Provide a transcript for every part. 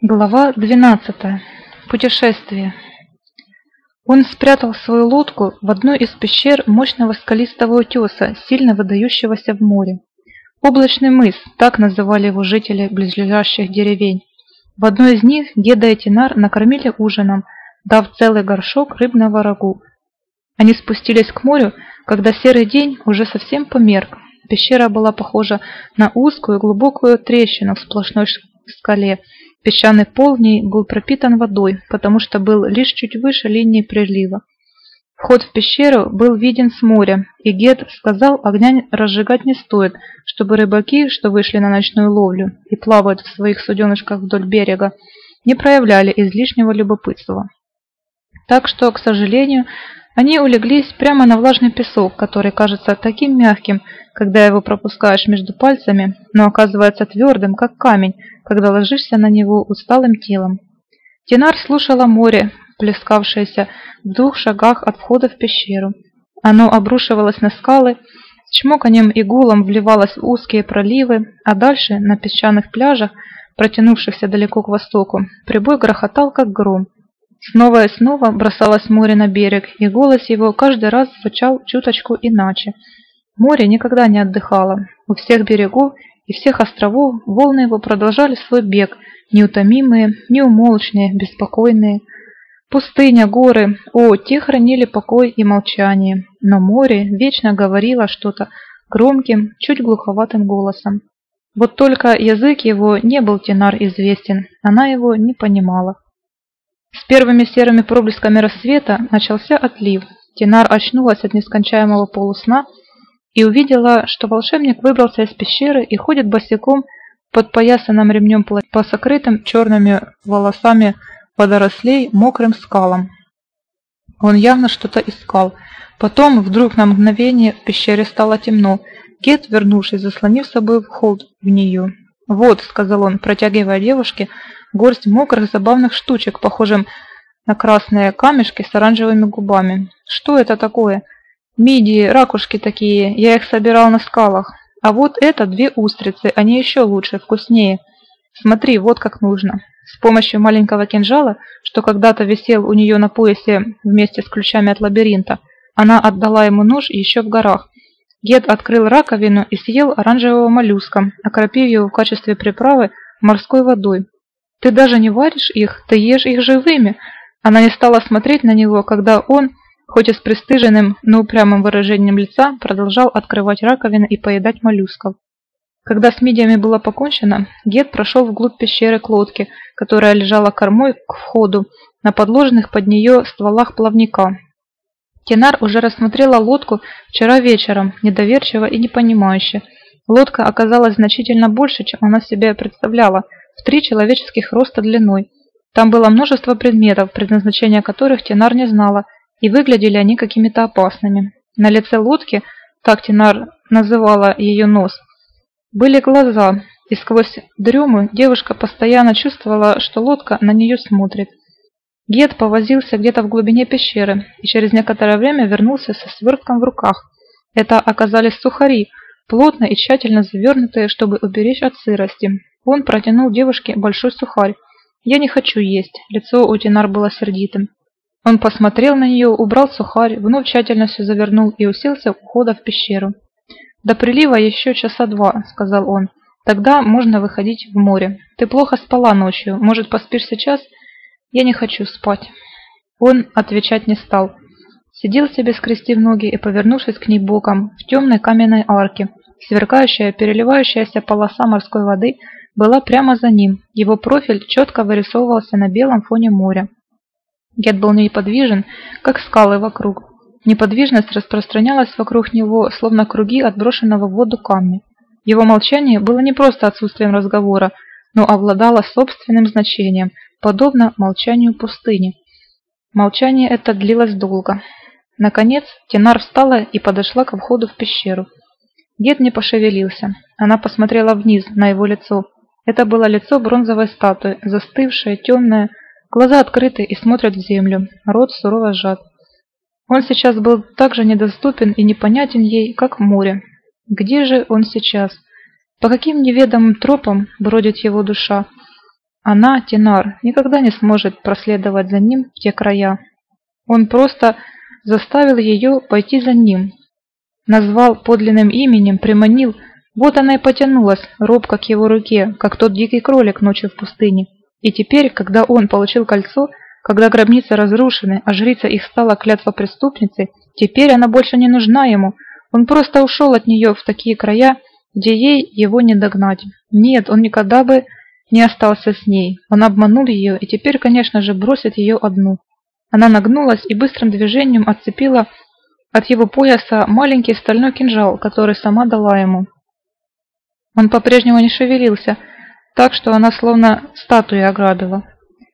Глава 12. Путешествие. Он спрятал свою лодку в одной из пещер мощного скалистого утеса, сильно выдающегося в море. Облачный мыс, так называли его жители близлежащих деревень. В одной из них Геда и Тинар накормили ужином, дав целый горшок рыбного рагу. Они спустились к морю, когда серый день уже совсем померк. Пещера была похожа на узкую глубокую трещину в сплошной скале, Песчаный пол в ней был пропитан водой, потому что был лишь чуть выше линии прилива. Вход в пещеру был виден с моря, и Гет сказал, огня разжигать не стоит, чтобы рыбаки, что вышли на ночную ловлю и плавают в своих суденышках вдоль берега, не проявляли излишнего любопытства. Так что, к сожалению, они улеглись прямо на влажный песок, который кажется таким мягким, когда его пропускаешь между пальцами, но оказывается твердым, как камень, когда ложишься на него усталым телом. Динар слушала море, плескавшееся в двух шагах от входа в пещеру. Оно обрушивалось на скалы, с чмоканием и гулом вливалось в узкие проливы, а дальше, на песчаных пляжах, протянувшихся далеко к востоку, прибой грохотал, как гром. Снова и снова бросалось море на берег, и голос его каждый раз звучал чуточку иначе. Море никогда не отдыхало. У всех берегов и всех островов волны его продолжали свой бег, неутомимые, неумолчные, беспокойные. Пустыня, горы, о, те хранили покой и молчание, но море вечно говорило что-то громким, чуть глуховатым голосом. Вот только язык его не был Тенар известен, она его не понимала. С первыми серыми проблесками рассвета начался отлив. Тенар очнулась от нескончаемого полусна и увидела, что волшебник выбрался из пещеры и ходит босиком под поясанным ремнем по сокрытым черными волосами водорослей мокрым скалам. Он явно что-то искал. Потом, вдруг на мгновение, в пещере стало темно. Гет, вернувшись, заслонив собой вход в нее. «Вот», — сказал он, протягивая девушке, горсть мокрых забавных штучек, похожим на красные камешки с оранжевыми губами. «Что это такое?» Мидии, ракушки такие, я их собирал на скалах. А вот это две устрицы, они еще лучше, вкуснее. Смотри, вот как нужно. С помощью маленького кинжала, что когда-то висел у нее на поясе вместе с ключами от лабиринта, она отдала ему нож еще в горах. Гет открыл раковину и съел оранжевого моллюска, окропив его в качестве приправы морской водой. «Ты даже не варишь их, ты ешь их живыми!» Она не стала смотреть на него, когда он хоть и с пристыженным, но упрямым выражением лица, продолжал открывать раковины и поедать моллюсков. Когда с мидиями было покончено, Гет прошел вглубь пещеры к лодке, которая лежала кормой к входу, на подложенных под нее стволах плавника. Тенар уже рассмотрела лодку вчера вечером, недоверчиво и непонимающе. Лодка оказалась значительно больше, чем она себе представляла, в три человеческих роста длиной. Там было множество предметов, предназначения которых Тенар не знала – и выглядели они какими-то опасными. На лице лодки, так Тинар называла ее нос, были глаза, и сквозь дрему девушка постоянно чувствовала, что лодка на нее смотрит. Гет повозился где-то в глубине пещеры и через некоторое время вернулся со свертком в руках. Это оказались сухари, плотно и тщательно завернутые, чтобы уберечь от сырости. Он протянул девушке большой сухарь. «Я не хочу есть», лицо у Тинар было сердитым. Он посмотрел на нее, убрал сухарь, вновь тщательно все завернул и уселся у входа в пещеру. «До прилива еще часа два», — сказал он. «Тогда можно выходить в море. Ты плохо спала ночью. Может, поспишь сейчас?» «Я не хочу спать». Он отвечать не стал. Сидел себе, скрестив ноги и повернувшись к ней боком, в темной каменной арке. Сверкающая, переливающаяся полоса морской воды была прямо за ним. Его профиль четко вырисовывался на белом фоне моря. Гет был неподвижен, как скалы вокруг. Неподвижность распространялась вокруг него, словно круги отброшенного в воду камня. Его молчание было не просто отсутствием разговора, но обладало собственным значением, подобно молчанию пустыни. Молчание это длилось долго. Наконец, Тенар встала и подошла к входу в пещеру. Гет не пошевелился. Она посмотрела вниз, на его лицо. Это было лицо бронзовой статуи, застывшее, темное, Глаза открыты и смотрят в землю, рот сурово сжат. Он сейчас был так же недоступен и непонятен ей, как море. Где же он сейчас? По каким неведомым тропам бродит его душа? Она, Тенар, никогда не сможет проследовать за ним в те края. Он просто заставил ее пойти за ним. Назвал подлинным именем, приманил, вот она и потянулась, робко к его руке, как тот дикий кролик ночью в пустыне. И теперь, когда он получил кольцо, когда гробницы разрушены, а жрица их стала клятва преступницей, теперь она больше не нужна ему. Он просто ушел от нее в такие края, где ей его не догнать. Нет, он никогда бы не остался с ней. Он обманул ее и теперь, конечно же, бросит ее одну. Она нагнулась и быстрым движением отцепила от его пояса маленький стальной кинжал, который сама дала ему. Он по-прежнему не шевелился, так что она словно статуя ограбила.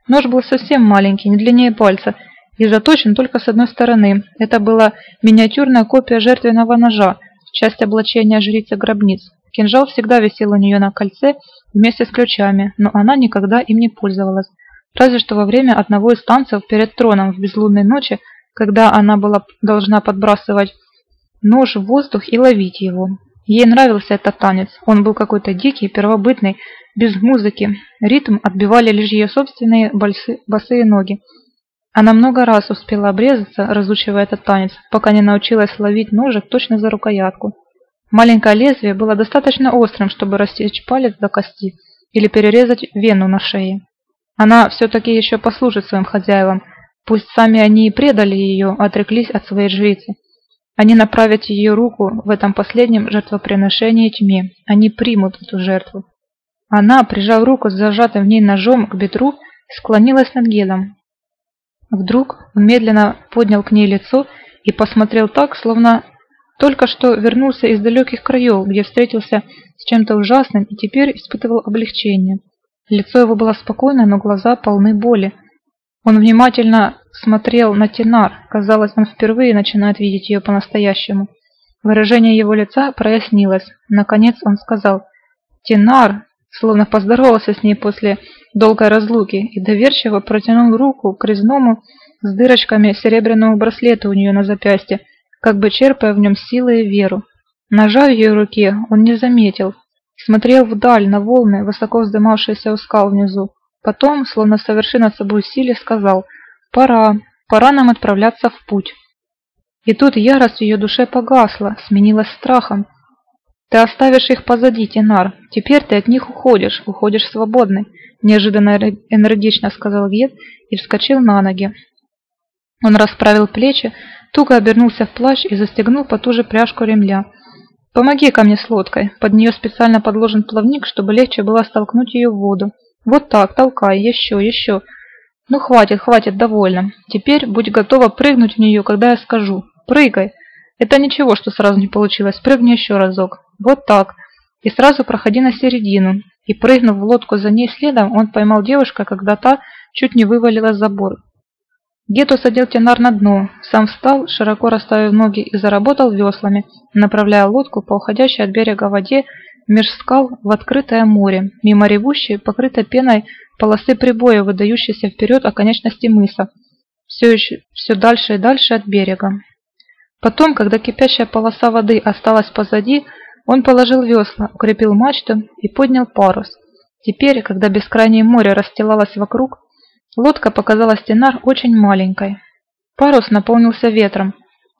Нож был совсем маленький, не длиннее пальца, и заточен только с одной стороны. Это была миниатюрная копия жертвенного ножа, часть облачения жрицы гробниц. Кинжал всегда висел у нее на кольце вместе с ключами, но она никогда им не пользовалась. Разве что во время одного из танцев перед троном в безлунной ночи, когда она была должна подбрасывать нож в воздух и ловить его. Ей нравился этот танец. Он был какой-то дикий, первобытный, без музыки. Ритм отбивали лишь ее собственные босые ноги. Она много раз успела обрезаться, разучивая этот танец, пока не научилась ловить ножик точно за рукоятку. Маленькое лезвие было достаточно острым, чтобы рассечь палец до кости или перерезать вену на шее. Она все-таки еще послужит своим хозяевам, пусть сами они и предали ее, отреклись от своей жрицы. Они направят ее руку в этом последнем жертвоприношении тьме. Они примут эту жертву. Она, прижав руку с зажатым в ней ножом к бедру, склонилась над Гедом. Вдруг он медленно поднял к ней лицо и посмотрел так, словно только что вернулся из далеких краев, где встретился с чем-то ужасным и теперь испытывал облегчение. Лицо его было спокойное, но глаза полны боли. Он внимательно смотрел на Тинар. Казалось, он впервые начинает видеть ее по-настоящему. Выражение его лица прояснилось. Наконец он сказал «Тинар!» словно поздоровался с ней после долгой разлуки и доверчиво протянул руку к резному с дырочками серебряного браслета у нее на запястье, как бы черпая в нем силы и веру. Ножа в ее руке он не заметил, смотрел вдаль на волны, высоко вздымавшиеся у скал внизу. Потом, словно совершенно собой силе, сказал «Пора, пора нам отправляться в путь». И тут ярость в ее душе погасла, сменилась страхом. «Ты оставишь их позади, Тенар. Теперь ты от них уходишь, уходишь свободный», неожиданно энергично сказал Гет и вскочил на ноги. Он расправил плечи, туго обернулся в плащ и застегнул потуже пряжку ремля. «Помоги ко мне с лодкой. Под нее специально подложен плавник, чтобы легче было столкнуть ее в воду. Вот так, толкай, еще, еще. Ну хватит, хватит, довольно. Теперь будь готова прыгнуть в нее, когда я скажу. Прыгай. Это ничего, что сразу не получилось. Прыгни еще разок. Вот так. И сразу проходи на середину. И прыгнув в лодку за ней следом, он поймал девушку, когда та чуть не вывалилась за борт. Гету садил Тенар на дно, сам встал, широко расставив ноги и заработал веслами, направляя лодку по уходящей от берега воде меж скал в открытое море, мимо ревущей, покрытой пеной полосы прибоя, выдающейся вперед оконечности мыса, все еще все дальше и дальше от берега. Потом, когда кипящая полоса воды осталась позади, он положил весла, укрепил мачту и поднял парус. Теперь, когда бескрайнее море расстилалось вокруг, лодка показалась Тенар очень маленькой. Парус наполнился ветром,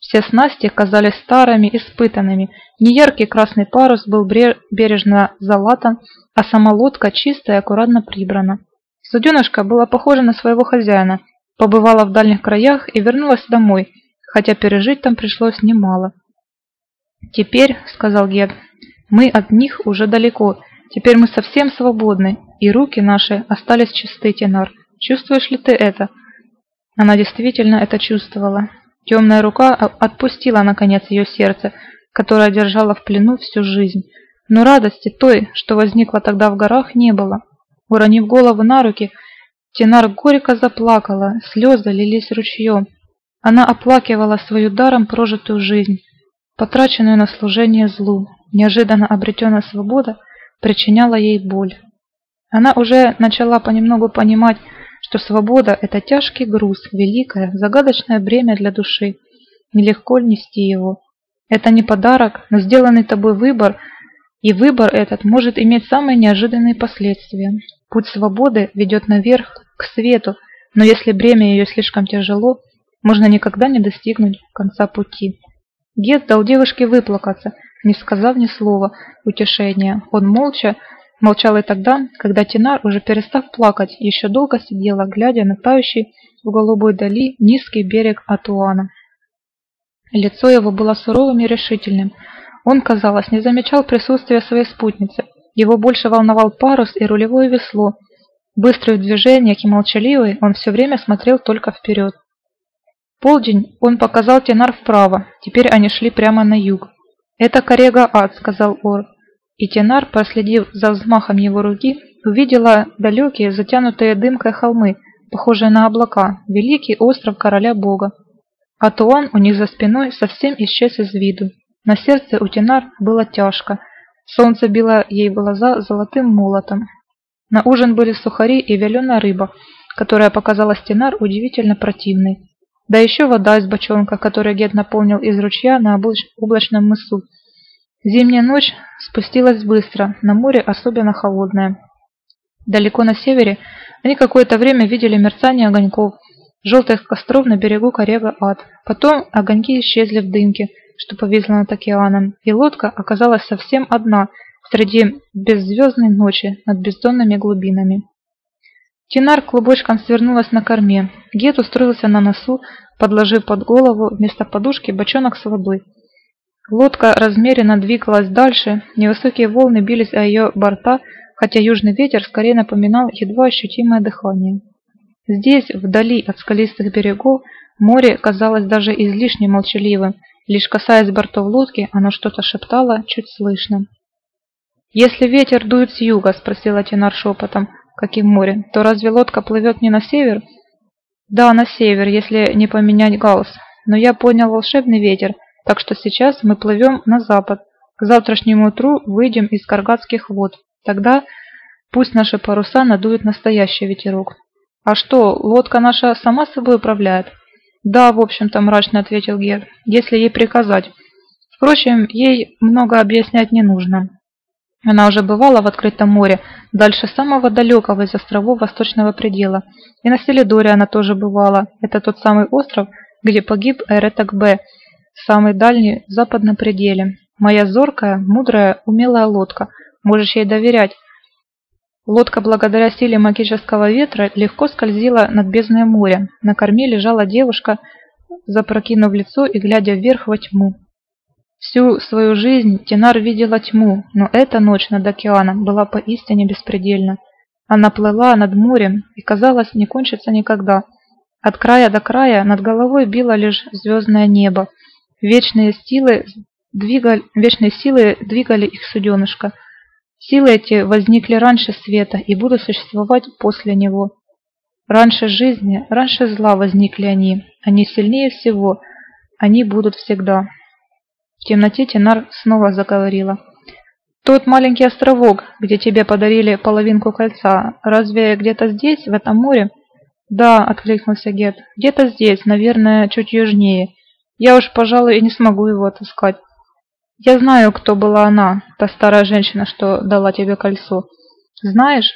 все снасти казались старыми, испытанными. Неяркий красный парус был бережно залатан, а сама лодка чистая и аккуратно прибрана. Суденышка была похожа на своего хозяина, побывала в дальних краях и вернулась домой, хотя пережить там пришлось немало. «Теперь, — сказал Гед, — мы от них уже далеко, теперь мы совсем свободны, и руки наши остались чисты, Тенар. Чувствуешь ли ты это?» Она действительно это чувствовала. Темная рука отпустила, наконец, ее сердце, которое держало в плену всю жизнь. Но радости той, что возникла тогда в горах, не было. Уронив голову на руки, Тенар горько заплакала, слезы лились ручьем. Она оплакивала свою даром прожитую жизнь, потраченную на служение злу. Неожиданно обретенная свобода причиняла ей боль. Она уже начала понемногу понимать, что свобода – это тяжкий груз, великое, загадочное бремя для души. Нелегко нести его. Это не подарок, но сделанный тобой выбор, и выбор этот может иметь самые неожиданные последствия. Путь свободы ведет наверх, к свету, но если бремя ее слишком тяжело, можно никогда не достигнуть конца пути. Гет дал девушке выплакаться, не сказав ни слова утешения. Он молча молчал и тогда, когда Тинар, уже перестав плакать, еще долго сидела, глядя на тающий в голубой дали низкий берег Атуана. Лицо его было суровым и решительным. Он, казалось, не замечал присутствия своей спутницы. Его больше волновал парус и рулевое весло. Быстрый в движениях и молчаливый, он все время смотрел только вперед. полдень он показал Тенар вправо, теперь они шли прямо на юг. «Это Корега Ад», — сказал Ор. И Тенар, проследив за взмахом его руки, увидела далекие, затянутые дымкой холмы, похожие на облака, великий остров короля бога. А Туан у них за спиной совсем исчез из виду. На сердце у Тенар было тяжко. Солнце било ей в глаза золотым молотом. На ужин были сухари и вяленая рыба, которая показалась Тенар удивительно противной. Да еще вода из бочонка, которую Гет наполнил из ручья на облачном мысу. Зимняя ночь спустилась быстро, на море особенно холодное. Далеко на севере они какое-то время видели мерцание огоньков, желтых костров на берегу Корега Ад. Потом огоньки исчезли в дымке, что повисло над океаном, и лодка оказалась совсем одна среди беззвездной ночи над бездонными глубинами. Тинар клубочком свернулась на корме. Гет устроился на носу, подложив под голову вместо подушки бочонок с водой. Лодка размеренно двигалась дальше, невысокие волны бились о ее борта, хотя южный ветер скорее напоминал едва ощутимое дыхание. Здесь, вдали от скалистых берегов, море казалось даже излишне молчаливым, лишь касаясь бортов лодки, оно что-то шептало, чуть слышно. «Если ветер дует с юга», — спросила Тинар шепотом, как и в море, «то разве лодка плывет не на север?» «Да, на север, если не поменять галс. Но я понял волшебный ветер, так что сейчас мы плывем на запад. К завтрашнему утру выйдем из Каргатских вод. Тогда пусть наши паруса надуют настоящий ветерок. А что, лодка наша сама собой управляет? Да, в общем-то, мрачно ответил Гер, если ей приказать. Впрочем, ей много объяснять не нужно. Она уже бывала в открытом море, дальше самого далекого из островов восточного предела. И на Селидоре она тоже бывала. Это тот самый остров, где погиб Эретак Б, самый дальний в западном пределе. Моя зоркая, мудрая, умелая лодка. Можешь ей доверять. Лодка, благодаря силе магического ветра, легко скользила над бездной моря. На корме лежала девушка, запрокинув лицо и глядя вверх во тьму. Всю свою жизнь Тинар видела тьму, но эта ночь над океаном была поистине беспредельна. Она плыла над морем и, казалось, не кончится никогда. От края до края над головой било лишь звездное небо. Вечные силы двигали, вечные силы двигали их суденышко – Силы эти возникли раньше света и будут существовать после него. Раньше жизни, раньше зла возникли они. Они сильнее всего. Они будут всегда. В темноте Тенар снова заговорила. «Тот маленький островок, где тебе подарили половинку кольца, разве где-то здесь, в этом море?» «Да», — откликнулся Гет, — «где-то здесь, наверное, чуть южнее. Я уж, пожалуй, и не смогу его отыскать». Я знаю, кто была она, та старая женщина, что дала тебе кольцо. Знаешь?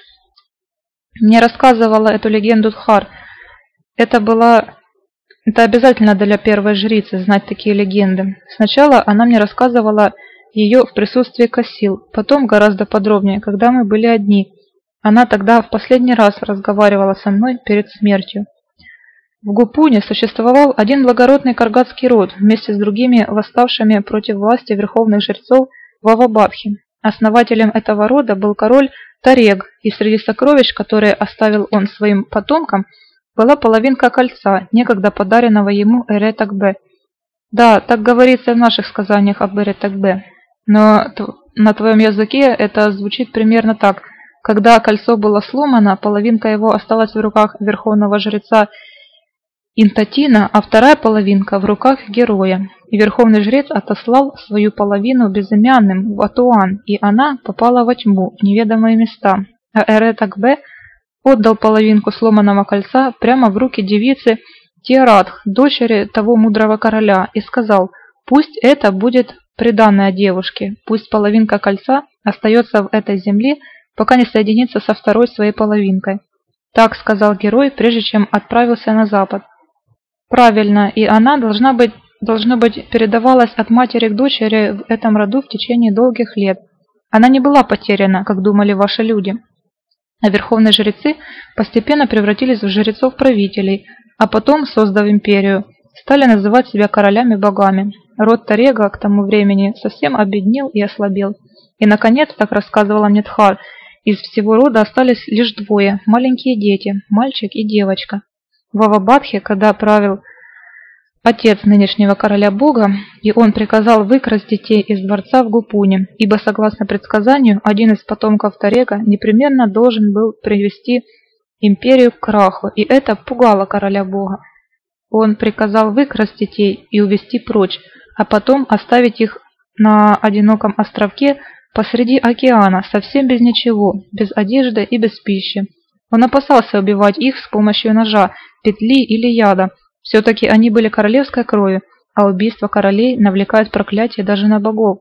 Мне рассказывала эту легенду Тхар. Это была... Это обязательно для первой жрицы знать такие легенды. Сначала она мне рассказывала ее в присутствии Косил, потом гораздо подробнее, когда мы были одни. Она тогда в последний раз разговаривала со мной перед смертью. В Гупуне существовал один благородный каргатский род вместе с другими восставшими против власти верховных жрецов в Авабадхе. Основателем этого рода был король Тарег, и среди сокровищ, которые оставил он своим потомкам, была половинка кольца, некогда подаренного ему Эретакбе. Да, так говорится в наших сказаниях об Эретакбе. Но на твоем языке это звучит примерно так. Когда кольцо было сломано, половинка его осталась в руках верховного жреца Интатина, а вторая половинка в руках героя. И верховный жрец отослал свою половину безымянным в Атуан, и она попала во тьму, в неведомые места. А Эретакбе отдал половинку сломанного кольца прямо в руки девицы Тиаратх, дочери того мудрого короля, и сказал, пусть это будет приданное девушке, пусть половинка кольца остается в этой земле, пока не соединится со второй своей половинкой. Так сказал герой, прежде чем отправился на запад. Правильно, и она должна быть, должно быть, передавалась от матери к дочери в этом роду в течение долгих лет. Она не была потеряна, как думали ваши люди. А верховные жрецы постепенно превратились в жрецов-правителей, а потом, создав империю, стали называть себя королями-богами. Род Тарега к тому времени совсем обеднел и ослабел. И, наконец, так рассказывала мне Тхар, из всего рода остались лишь двое – маленькие дети, мальчик и девочка. В Авабадхе, когда правил отец нынешнего короля бога, и он приказал выкрасть детей из дворца в Гупуне, ибо, согласно предсказанию, один из потомков Тарега непременно должен был привести империю к краху, и это пугало короля бога. Он приказал выкрасть детей и увести прочь, а потом оставить их на одиноком островке посреди океана, совсем без ничего, без одежды и без пищи. Он опасался убивать их с помощью ножа, петли или яда. Все-таки они были королевской крови, а убийство королей навлекает проклятие даже на богов.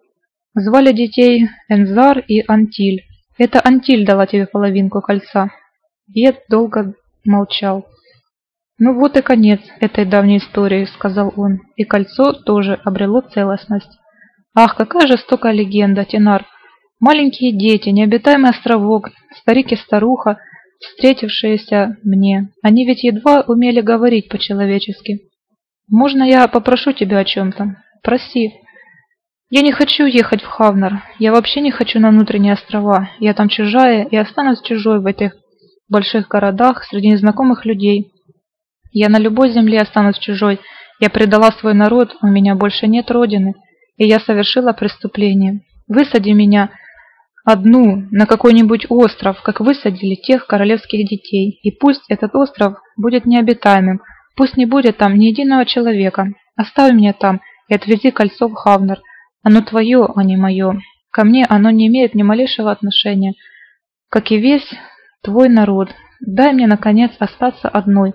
Звали детей Энзар и Антиль. Это Антиль дала тебе половинку кольца. Дед долго молчал. «Ну вот и конец этой давней истории», — сказал он, — «и кольцо тоже обрело целостность». «Ах, какая жестокая легенда, Тенар! Маленькие дети, необитаемый островок, старик и старуха, встретившиеся мне. Они ведь едва умели говорить по-человечески. Можно я попрошу тебя о чем-то? Проси. Я не хочу ехать в Хавнар. Я вообще не хочу на внутренние острова. Я там чужая и останусь чужой в этих больших городах среди незнакомых людей. Я на любой земле останусь чужой. Я предала свой народ, у меня больше нет родины, и я совершила преступление. Высади меня одну на какой-нибудь остров, как высадили тех королевских детей, и пусть этот остров будет необитаемым, пусть не будет там ни единого человека. Оставь меня там и отвези кольцо в Хавнер. Оно твое, а не мое. Ко мне оно не имеет ни малейшего отношения, как и весь твой народ. Дай мне, наконец, остаться одной.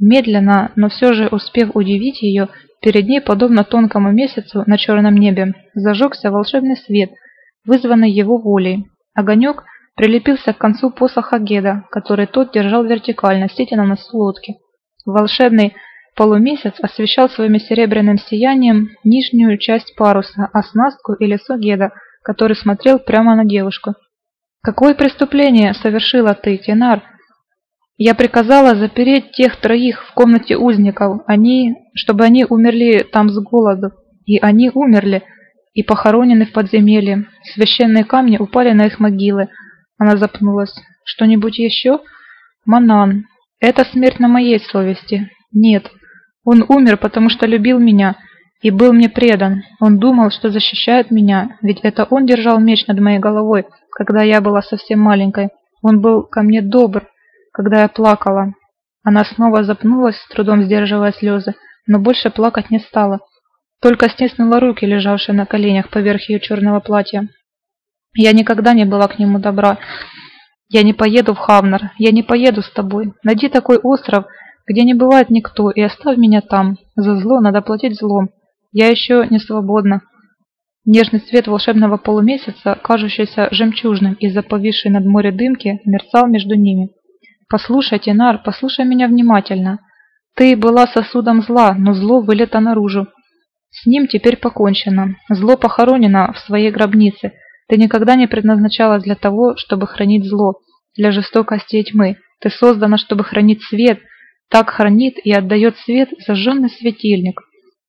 Медленно, но все же успев удивить ее, перед ней, подобно тонкому месяцу на черном небе, зажегся волшебный свет – вызванный его волей. Огонек прилепился к концу посоха Геда, который тот держал вертикально, сидя на носу лодки. Волшебный полумесяц освещал своим серебряным сиянием нижнюю часть паруса, оснастку и лицо Геда, который смотрел прямо на девушку. «Какое преступление совершила ты, Тенар?» «Я приказала запереть тех троих в комнате узников, они, чтобы они умерли там с голоду, и они умерли, и похоронены в подземелье. Священные камни упали на их могилы. Она запнулась. Что-нибудь еще? Манан. Это смерть на моей совести. Нет. Он умер, потому что любил меня и был мне предан. Он думал, что защищает меня, ведь это он держал меч над моей головой, когда я была совсем маленькой. Он был ко мне добр, когда я плакала. Она снова запнулась, с трудом сдерживая слезы, но больше плакать не стала. Только стиснула руки, лежавшие на коленях поверх ее черного платья. Я никогда не была к нему добра. Я не поеду в Хавнар, я не поеду с тобой. Найди такой остров, где не бывает никто, и оставь меня там. За зло надо платить злом. Я еще не свободна. Нежный свет волшебного полумесяца, кажущийся жемчужным из-за повисшей над море дымки, мерцал между ними. «Послушай, Тенар, послушай меня внимательно. Ты была сосудом зла, но зло вылето наружу. С ним теперь покончено. Зло похоронено в своей гробнице. Ты никогда не предназначалась для того, чтобы хранить зло, для жестокости и тьмы. Ты создана, чтобы хранить свет. Так хранит и отдает свет зажженный светильник.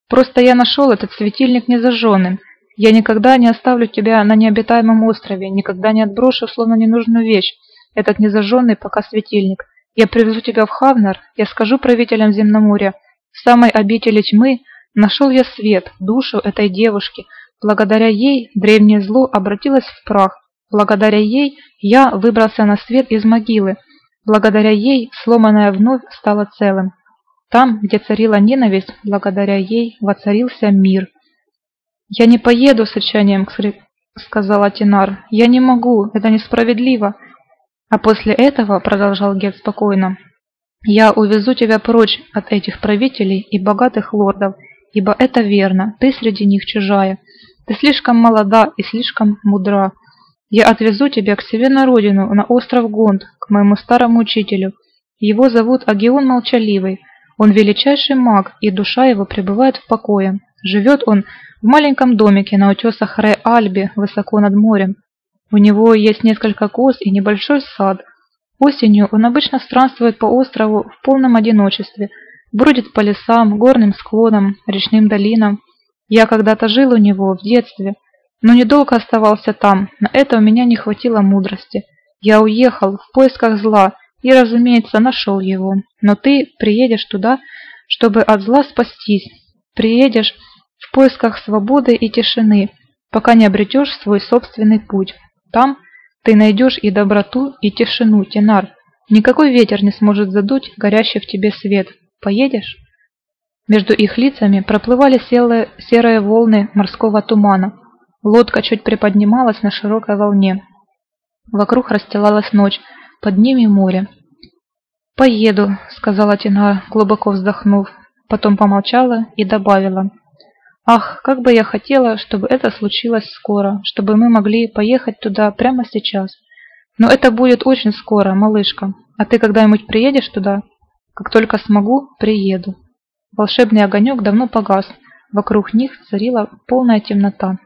Просто я нашел этот светильник незажженным. Я никогда не оставлю тебя на необитаемом острове, никогда не отброшу словно ненужную вещь, этот незажженный пока светильник. Я привезу тебя в Хавнар, я скажу правителям Земноморья, в самой обители тьмы Нашел я свет, душу этой девушки. Благодаря ей древнее зло обратилось в прах. Благодаря ей я выбрался на свет из могилы. Благодаря ей сломанное вновь стало целым. Там, где царила ненависть, благодаря ей воцарился мир. «Я не поеду с отчаянием», — сказала Тинар. «Я не могу, это несправедливо». А после этого, — продолжал Гет спокойно, — «я увезу тебя прочь от этих правителей и богатых лордов, ибо это верно, ты среди них чужая. Ты слишком молода и слишком мудра. Я отвезу тебя к себе на родину, на остров Гонд, к моему старому учителю. Его зовут Агион Молчаливый. Он величайший маг, и душа его пребывает в покое. Живет он в маленьком домике на утесах Ре-Альби, высоко над морем. У него есть несколько коз и небольшой сад. Осенью он обычно странствует по острову в полном одиночестве, бродит по лесам, горным склонам, речным долинам. Я когда-то жил у него в детстве – но недолго оставался там, на это у меня не хватило мудрости. Я уехал в поисках зла и, разумеется, нашел его. Но ты приедешь туда, чтобы от зла спастись. Приедешь в поисках свободы и тишины, пока не обретешь свой собственный путь. Там ты найдешь и доброту, и тишину, Тенар. Никакой ветер не сможет задуть горящий в тебе свет. Поедешь? Между их лицами проплывали серые волны морского тумана. Лодка чуть приподнималась на широкой волне. Вокруг расстилалась ночь, под ними море. «Поеду», — сказала Тина, глубоко вздохнув, потом помолчала и добавила. «Ах, как бы я хотела, чтобы это случилось скоро, чтобы мы могли поехать туда прямо сейчас. Но это будет очень скоро, малышка. А ты когда-нибудь приедешь туда?» «Как только смогу, приеду». Волшебный огонек давно погас. Вокруг них царила полная темнота.